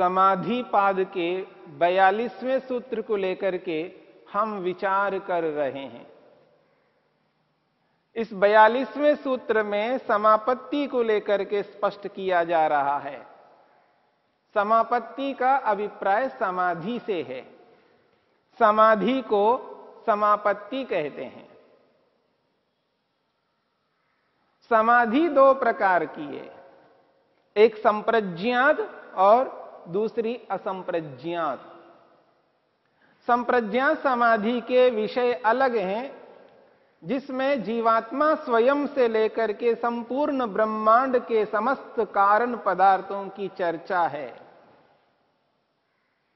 समाधि पाद के बयालीसवें सूत्र को लेकर के हम विचार कर रहे हैं। इस बयालीसवें सूत्र में समापत्ति को लेकर के स्पष्ट किया जा रहा है। समापत्ति का अभिप्राय समाधि से है। समाधि को समापत्ति कहते हैं। समाधि दो प्रकार की है। एक संप्रज्ञात और दूसरी असंप्रज्ञात। संप्रज्ञात समाधि के विषय अलग हैं, जिसमें जीवात्मा स्वयं से लेकर के संपूर्ण ब्रह्मांड के समस्त कारण पदार्थों की चर्चा है।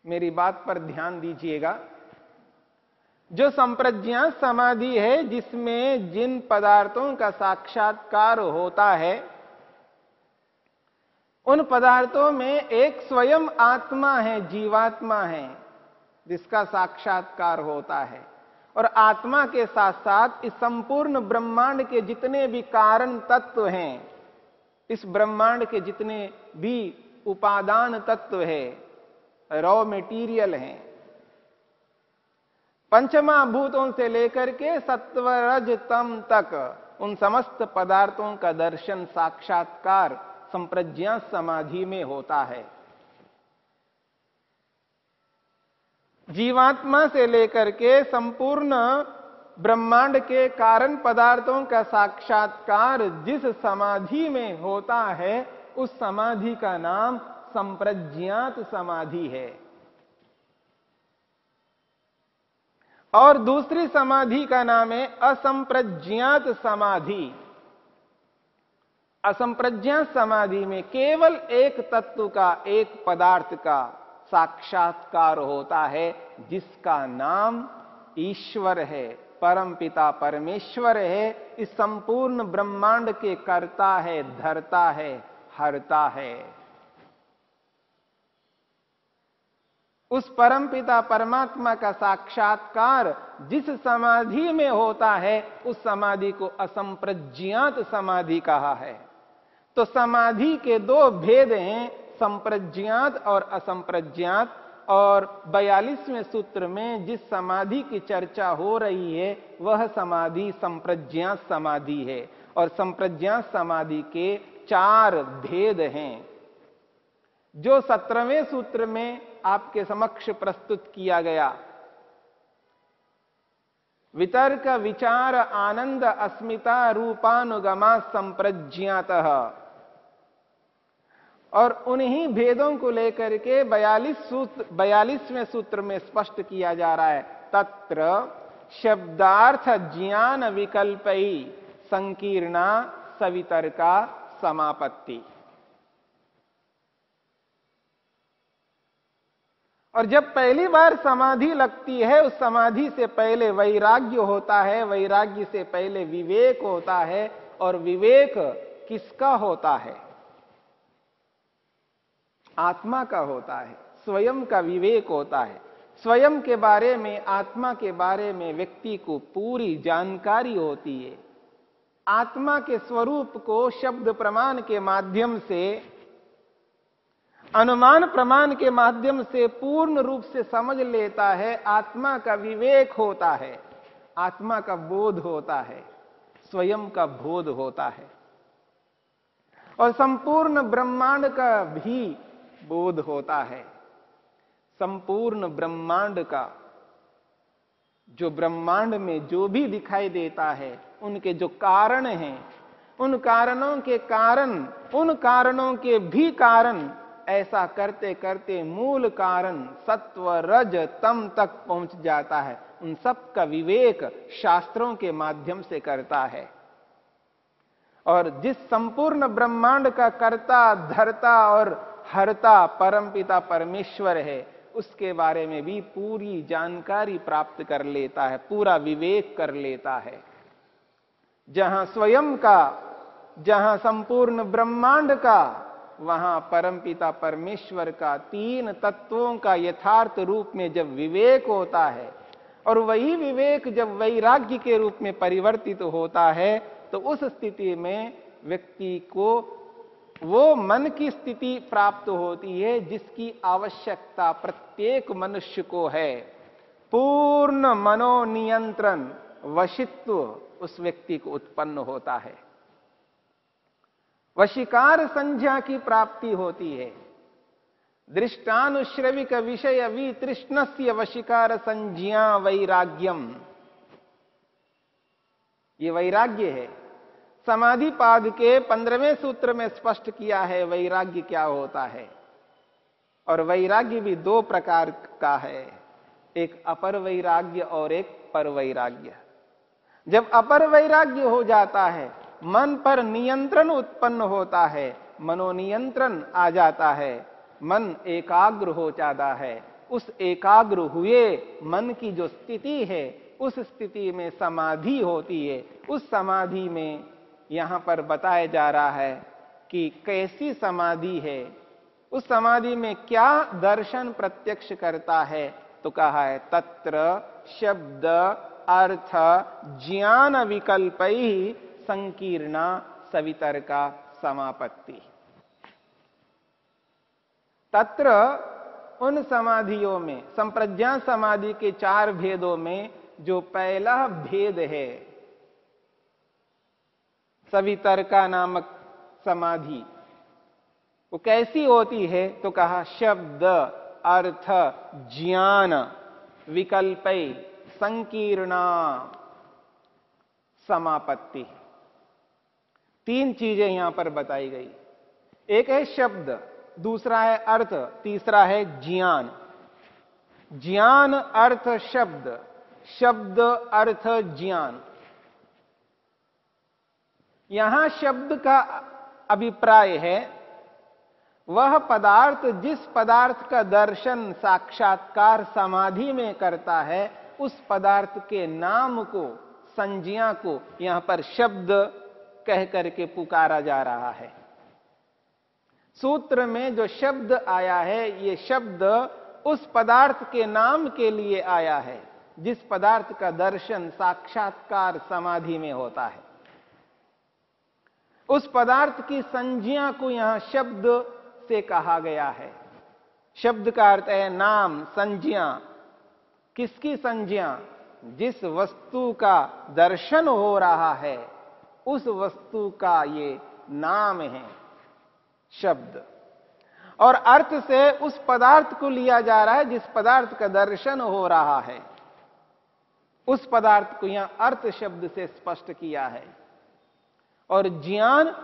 मेरी बात पर ध्यान दीजिएगा। जो संप्रज्ञात समाधि है, जिसमें जिन पदार्थों का साक्षात्कार होता है उन पदार्थों में एक स्वयं आत्मा है, जीवात्मा है, जिसका साक्षात्कार होता है। और आत्मा के साथ साथ इस संपूर्ण ब्रह्मांड के जितने भी कारण तत्व हैं, इस ब्रह्मांड के जितने भी उपादान तत्व है रॉ मेटीरियल हैं पंचमा भूतों से लेकर के सत्वरज तम तक उन समस्त पदार्थों का दर्शन, साक्षात्कार संप्रज्ञा समाधि में होता है। जीवात्मा से लेकर के संपूर्ण ब्रह्मांड के कारण पदार्थों का साक्षात्कार जिस समाधि में होता है, उस समाधि का नाम संप्रज्ञात समाधि है। और दूसरी समाधि का नाम है असंप्रज्ञात समाधि। असंप्रज्ञात समाधि में केवल एक तत्व का, एक पदार्थ का साक्षात्कार होता है, जिसका नाम ईश्वर है, परम पिता परमेश्वर है, इस संपूर्ण ब्रह्मांड के करता है, धरता है, हरता है। उस परम पिता परमात्मा का साक्षात्कार जिस समाधि में होता है, उस समाधि को असंप्रज्ञात समाधि कहा है। तो समाधि के दो भेद हैं, संप्रज्ञात और असंप्रज्ञात। और बयालीसवें सूत्र में जिस समाधि की चर्चा हो रही है, वह समाधि संप्रज्ञात समाधि है। और संप्रज्ञात समाधि के चार भेद हैं। जो सत्रहवें सूत्र में आपके समक्ष प्रस्तुत किया गया, वितर्क विचार आनंद अस्मिता रूपानुगमा संप्रज्ञात। और उन्हीं भेदों को लेकर के बयालीस सूत्र, बयालीसवें सूत्र में स्पष्ट किया जा रहा है। तत्र शब्दार्थ ज्ञान विकल्प ही संकीर्णा सवितर का समापत्ति। और जब पहली बार समाधि लगती है, उस समाधि से पहले वैराग्य होता है, वैराग्य से पहले विवेक होता है, और विवेक किसका होता है? आत्मा का होता है, स्वयं का विवेक होता है। स्वयं के बारे में, आत्मा के बारे में व्यक्ति को पूरी जानकारी होती है। आत्मा के स्वरूप को शब्द प्रमाण के माध्यम से, अनुमान प्रमाण के माध्यम से पूर्ण रूप से समझ लेता है। आत्मा का विवेक होता है, आत्मा का बोध होता है, स्वयं का बोध होता है। और संपूर्ण ब्रह्मांड का भी बोध होता है। संपूर्ण ब्रह्मांड का, जो ब्रह्मांड में जो भी दिखाई देता है, उनके जो कारण हैं, उन कारणों के कारण, उन कारणों के भी कारण, ऐसा करते करते मूल कारण सत्व, रज, तम तक पहुँच जाता है। उन सब का विवेक शास्त्रों के माध्यम से करता है। और जिस संपूर्ण ब्रह्मांड का कर्ता, धरता और हरता परमपिता परमेश्वर है, उसके बारे में भी पूरी जानकारी प्राप्त कर लेता है, पूरा विवेक कर लेता है। जहाँ स्वयं का, जहाँ संपूर्ण ब्रह्मांड का, वहाँ परमपिता परमेश्वर का तीन तत्वों का यथार्थ रूप में जब विवेक होता है, और वही विवेक जब वैराग्य के रूप में परिवर्तित होता है तो उस स्थिति में व्यक्ति को वो मन की स्थिति प्राप्त होती है जिसकी आवश्यकता प्रत्येक मनुष्य को है। पूर्ण मनोनियंत्रण, वशित्व उस व्यक्ति को उत्पन्न होता है। वशिकार संज्ञा की प्राप्ति होती है। दृष्टानुश्रविक विषय वितृष्णस्य वशिकार संज्ञा वैराग्यम। ये वैराग्य है। समाधि पाद के पंद्रहवें सूत्र में स्पष्ट किया है, वैराग्य क्या होता है? और वैराग्य भी दो प्रकार का है, एक अपर वैराग्य और एक पर वैराग्य। जब अपर वैराग्य हो जाता है, मन पर नियंत्रण उत्पन्न होता है, मनोनियंत्रण आ जाता है, मन एकाग्र हो जाता है, उस एकाग्र हुए मन की जो स्थिति है, उस स्थिति में समाधि होती है, उस समाधि में यहाँ पर बताया जा रहा है कि कैसी समाधि है। उस समाधि में क्या दर्शन प्रत्यक्ष करता है? तो कहा है, तत्र शब्द अर्थ ज्ञान विकल्प ही संकीर्णा सवितर का समापत्ति। तत्र उन समाधियों में, संप्रज्ञा समाधि के चार भेदों में जो पहला भेद है सवितरका नामक समाधि। वो कैसी होती है? तो कहा, शब्द, अर्थ, ज्ञान, विकल्प, संकीर्णा, समापत्ति। तीन चीज़ें यहाँ पर बताई गई। एक है शब्द, दूसरा है अर्थ, तीसरा है ज्ञान। ज्ञान, अर्थ, शब्द। शब्द, अर्थ, ज्ञान। यहाँ शब्द का अभिप्राय है, वह पदार्थ जिस पदार्थ का दर्शन, साक्षात्कार, समाधि में करता है, उस पदार्थ के नाम को, संज्ञा को यहाँ पर शब्द कह करके पुकारा जा रहा है। सूत्र में जो शब्द आया है, ये शब्द उस पदार्थ के नाम के लिए आया है, जिस पदार्थ का दर्शन, साक्षात्कार, समाधि में होता है। उस पदार्थ की संज्ञा को यहाँ शब्द से कहा गया है। शब्द का अर्थ है नाम, संज्ञा। किसकी संज्ञा? जिस वस्तु का दर्शन हो रहा है, उस वस्तु का ये नाम है शब्द। और अर्थ से उस पदार्थ को लिया जा रहा है जिस पदार्थ का दर्शन हो रहा है। उस पदार्थ को यहाँ अर्थ शब्द से स्पष्ट किया है। और ज्ञान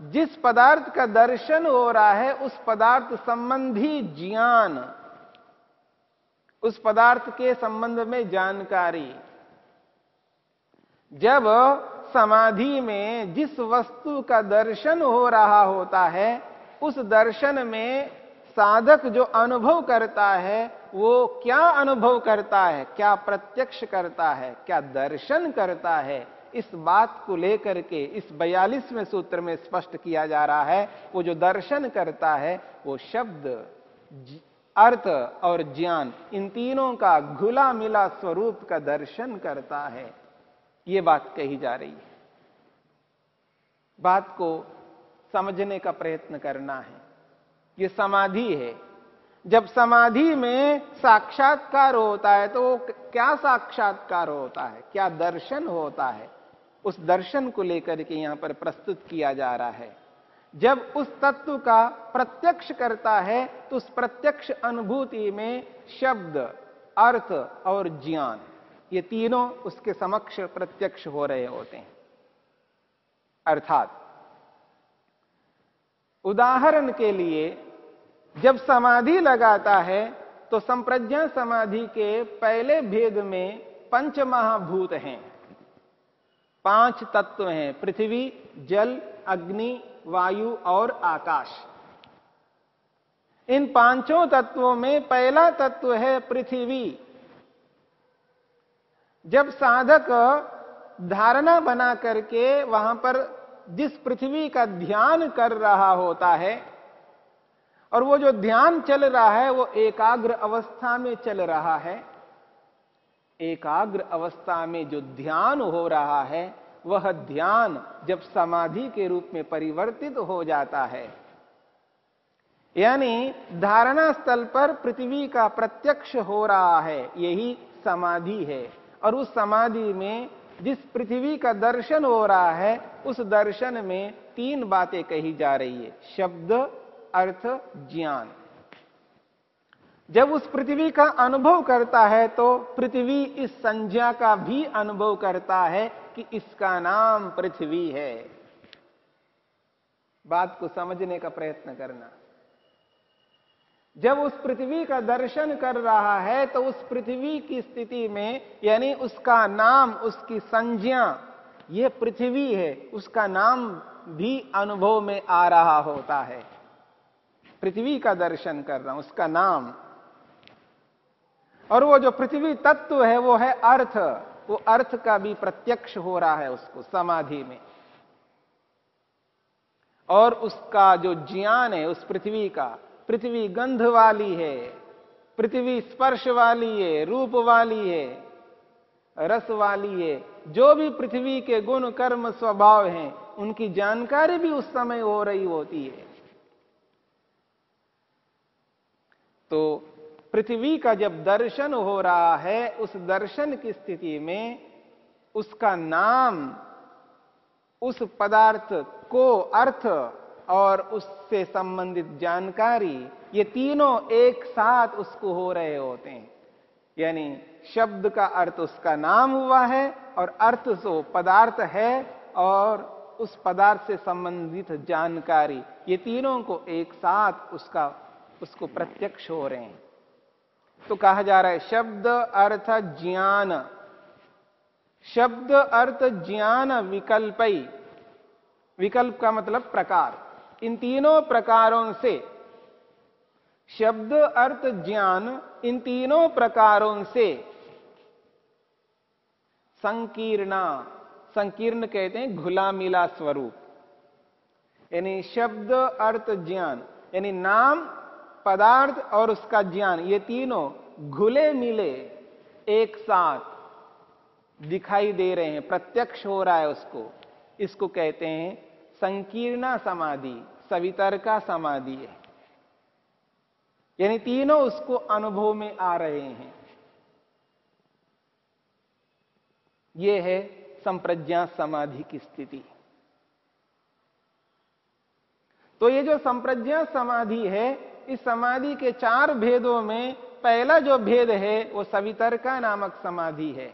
जिस पदार्थ का दर्शन हो रहा है, उस पदार्थ संबंधी ज्ञान, उस पदार्थ के संबंध में जानकारी। जब समाधि में जिस वस्तु का दर्शन हो रहा होता है, उस दर्शन में साधक जो अनुभव करता है, वो क्या अनुभव करता है, क्या प्रत्यक्ष करता है, क्या दर्शन करता है इस बात को लेकर के इस बयालीसवें सूत्र में स्पष्ट किया जा रहा है, वो जो दर्शन करता है, वो शब्द अर्थ और ज्ञान, इन तीनों का घुला मिला स्वरूप का दर्शन करता है। ये बात कही जा रही है। बात को समझने का प्रयत्न करना है। ये समाधि है। जब समाधि में साक्षात्कार होता है तो क्या साक्षात्कार होता है? क्या दर्शन होता है? उस दर्शन को लेकर के यहाँ पर प्रस्तुत किया जा रहा है। जब उस तत्व का प्रत्यक्ष करता है तो उस प्रत्यक्ष अनुभूति में शब्द, अर्थ और ज्ञान, ये तीनों उसके समक्ष प्रत्यक्ष हो रहे होते हैं। अर्थात, उदाहरण के लिए, जब समाधि लगाता है तो संप्रज्ञा समाधि के पहले भेद में पंच महाभूत हैं। पाँच तत्व हैं, पृथ्वी, जल, अग्नि, वायु और आकाश। इन पाँचों तत्वों में पहला तत्व है पृथ्वी। जब साधक धारणा बना करके वहाँ पर जिस पृथ्वी का ध्यान कर रहा होता है, और वो जो ध्यान चल रहा है, वो एकाग्र अवस्था में चल रहा है एकाग्र अवस्था में जो ध्यान हो रहा है, वह ध्यान जब समाधि के रूप में परिवर्तित हो जाता है। यानी धारणा स्थल पर पृथ्वी का प्रत्यक्ष हो रहा है, यही समाधि है। और उस समाधि में जिस पृथ्वी का दर्शन हो रहा है, उस दर्शन में तीन बातें कही जा रही है। शब्द, अर्थ, ज्ञान। जब उस पृथ्वी का अनुभव करता है तो पृथ्वी इस संज्ञा का भी अनुभव करता है कि इसका नाम पृथ्वी है। बात को समझने का प्रयत्न करना। जब उस पृथ्वी का दर्शन कर रहा है तो उस पृथ्वी की स्थिति में, यानी उसका नाम, उसकी संज्ञा यह पृथ्वी है, उसका नाम भी अनुभव में आ रहा होता है। पृथ्वी का दर्शन कर रहा हूँ, उसका नाम। और वो जो पृथ्वी तत्व है, वो है अर्थ। वो अर्थ का भी प्रत्यक्ष हो रहा है उसको, समाधि में। और उसका जो ज्ञान है, उस पृथ्वी का, पृथ्वी गंध वाली है, पृथ्वी स्पर्श वाली है, रूप वाली है, रस वाली है, जो भी पृथ्वी के गुण, कर्म, स्वभाव हैं, उनकी जानकारी भी उस समय हो रही होती है। तो पृथ्वी का जब दर्शन हो रहा है, उस दर्शन की स्थिति में उसका नाम, उस पदार्थ को अर्थ और उससे संबंधित जानकारी, ये तीनों एक साथ उसको हो रहे होते हैं। यानी शब्द का अर्थ उसका नाम हुआ है और अर्थ सो पदार्थ है और उस पदार्थ से संबंधित जानकारी, ये तीनों को एक साथ उसका, उसको प्रत्यक्ष हो रहे हैं। तो कहा जा रहा है, शब्द अर्थ ज्ञान। शब्द अर्थ ज्ञान विकल्प। विकल्प का मतलब प्रकार। इन तीनों प्रकारों से शब्द अर्थ ज्ञान, इन तीनों प्रकारों से संकीर्णा, संकीर्ण कहते हैं घुला मिला स्वरूप। यानी शब्द अर्थ ज्ञान, यानी नाम पदार्थ और उसका ज्ञान, ये तीनों घुले मिले एक साथ दिखाई दे रहे हैं, प्रत्यक्ष हो रहा है उसको। इसको कहते हैं संकीर्णा समाधि सवितर का समाधि है। यानी तीनों उसको अनुभव में आ रहे हैं। यह है संप्रज्ञा समाधि की स्थिति। तो ये जो संप्रज्ञा समाधि है इस समाधि के चार भेदों में पहला जो भेद है, वो सवितरका नामक समाधि है।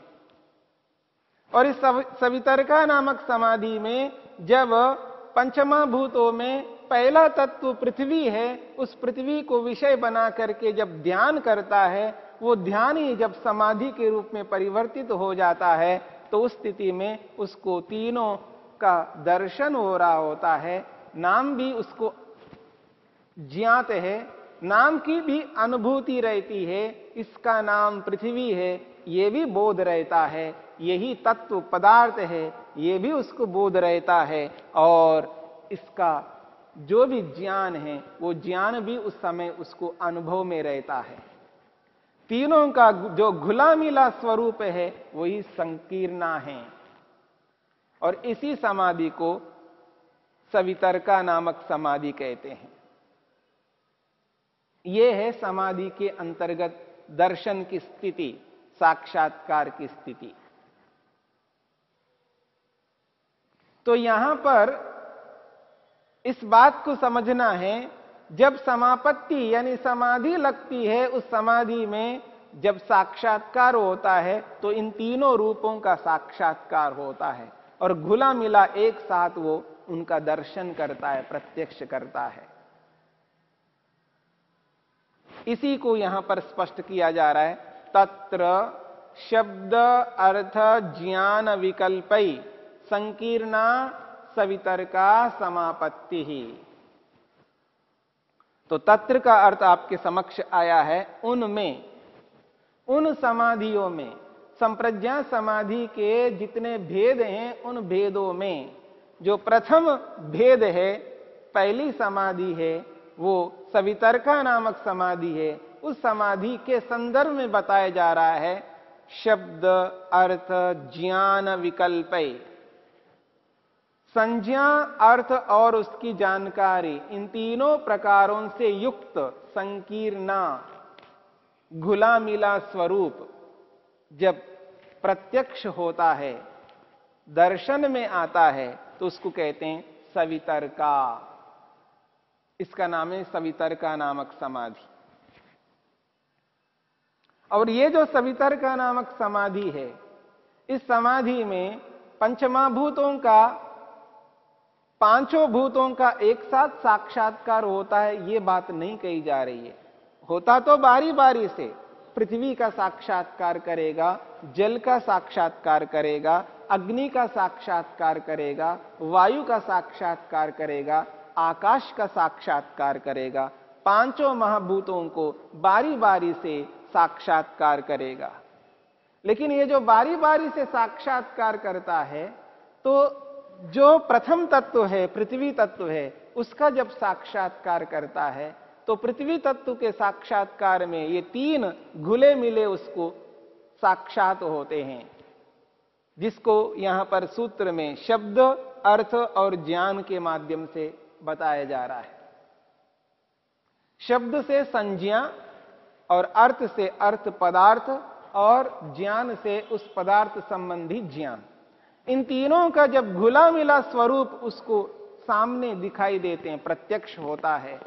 और इस सवितरका नामक समाधि में जब पंचमा भूतों में पहला तत्व पृथ्वी है, उस पृथ्वी को विषय बना करके जब ध्यान करता है, वो ध्यान ही जब समाधि के रूप में परिवर्तित हो जाता है तो उस स्थिति में उसको तीनों का दर्शन हो रहा होता है। नाम भी उसको ज्ञात है, नाम की भी अनुभूति रहती है, इसका नाम पृथ्वी है, ये भी बोध रहता है, यही तत्व पदार्थ है, ये भी उसको बोध रहता है, और इसका जो भी ज्ञान है, वो ज्ञान भी उस समय उसको अनुभव में रहता है। तीनों का जो घुला मिला स्वरूप है, वही संकीर्णा है। और इसी समाधि को सवितरका नामक समाधि कहते हैं। यह है समाधि के अंतर्गत दर्शन की स्थिति, साक्षात्कार की स्थिति। तो यहाँ पर इस बात को समझना है, जब समापत्ति यानी समाधि लगती है, उस समाधि में जब साक्षात्कार होता है तो इन तीनों रूपों का साक्षात्कार होता है। और घुला मिला एक साथ वो उनका दर्शन करता है, प्रत्यक्ष करता है। इसी को यहाँ पर स्पष्ट किया जा रहा है। तत्र शब्द अर्थ ज्ञान विकल्पई संकीर्णा सवितर का समापत्ति। ही तो तत्र का अर्थ आपके समक्ष आया है उनमें। उन समाधियों में, संप्रज्ञा समाधि के जितने भेद हैं उन भेदों में, जो प्रथम भेद है, पहली समाधि है वो सवितर्का नामक समाधि है। उस समाधि के संदर्भ में बताया जा रहा है, शब्द, अर्थ, ज्ञान विकल्प। संज्ञा, अर्थ और उसकी जानकारी, इन तीनों प्रकारों से युक्त संकीर्णा घुला मिला स्वरूप जब प्रत्यक्ष होता है, दर्शन में आता है तो उसको कहते हैं सवितर का इसका नाम है सवितर का नामक समाधि। और ये जो सवितर का नामक समाधि है, इस समाधि में पंचमा भूतों का, पाँचों भूतों का एक साथ साक्षात्कार होता है, ये बात नहीं कही जा रही है। होता तो बारी बारी से, पृथ्वी का साक्षात्कार करेगा, जल का साक्षात्कार करेगा, अग्नि का साक्षात्कार करेगा, वायु का साक्षात्कार करेगा आकाश का साक्षात्कार करेगा। पाँचों महाभूतों को बारी बारी से साक्षात्कार करेगा। लेकिन ये जो बारी बारी से साक्षात्कार करता है तो जो प्रथम तत्व है, पृथ्वी तत्व है, उसका जब साक्षात्कार करता है तो पृथ्वी तत्व के साक्षात्कार में ये तीन घुले मिले उसको साक्षात होते हैं। जिसको यहाँ पर सूत्र में शब्द, अर्थ और ज्ञान के माध्यम से बताया जा रहा है। शब्द से संज्ञा और अर्थ से अर्थ पदार्थ और ज्ञान से उस पदार्थ संबंधी ज्ञान। इन तीनों का जब घुला मिला स्वरूप उसको सामने दिखाई देते हैं, प्रत्यक्ष होता है,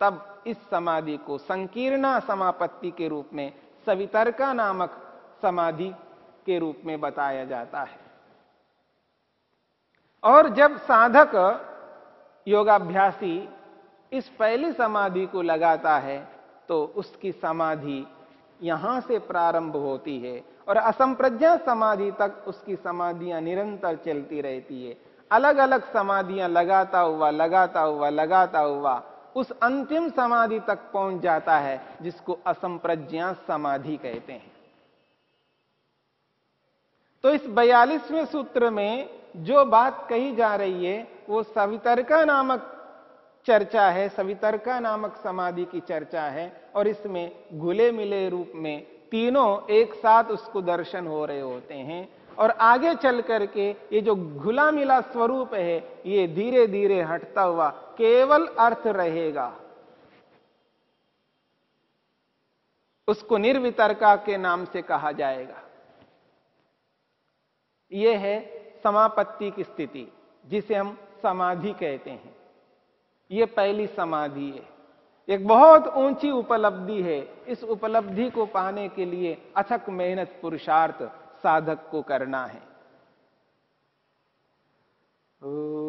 तब इस समाधि को संकीर्णा समापत्ति के रूप में, सवितर्का नामक समाधि के रूप में बताया जाता है। और जब साधक योगाभ्यासी इस पहली समाधि को लगाता है तो उसकी समाधि यहाँ से प्रारंभ होती है और असंप्रज्ञा समाधि तक उसकी समाधियाँ निरंतर चलती रहती है। अलग अलग समाधियाँ लगाता हुआ लगाता हुआ लगाता हुआ उस अंतिम समाधि तक पहुँच जाता है, जिसको असंप्रज्ञा समाधि कहते हैं। तो इस बयालीसवें सूत्र में जो बात कही जा रही है वो सवितरका नामक चर्चा है, सवितरका नामक समाधि की चर्चा है और इसमें घुले मिले रूप में तीनों एक साथ उसको दर्शन हो रहे होते हैं। और आगे चल करके ये जो घुला मिला स्वरूप है, ये धीरे धीरे हटता हुआ केवल अर्थ रहेगा। उसको निर्वितरका के नाम से कहा जाएगा। यह है समापत्ति की स्थिति, जिसे हम समाधि कहते हैं। यह पहली समाधि है। एक बहुत ऊँची उपलब्धि है। इस उपलब्धि को पाने के लिए अथक मेहनत पुरुषार्थ साधक को करना है। शांतिरंतरिक्षम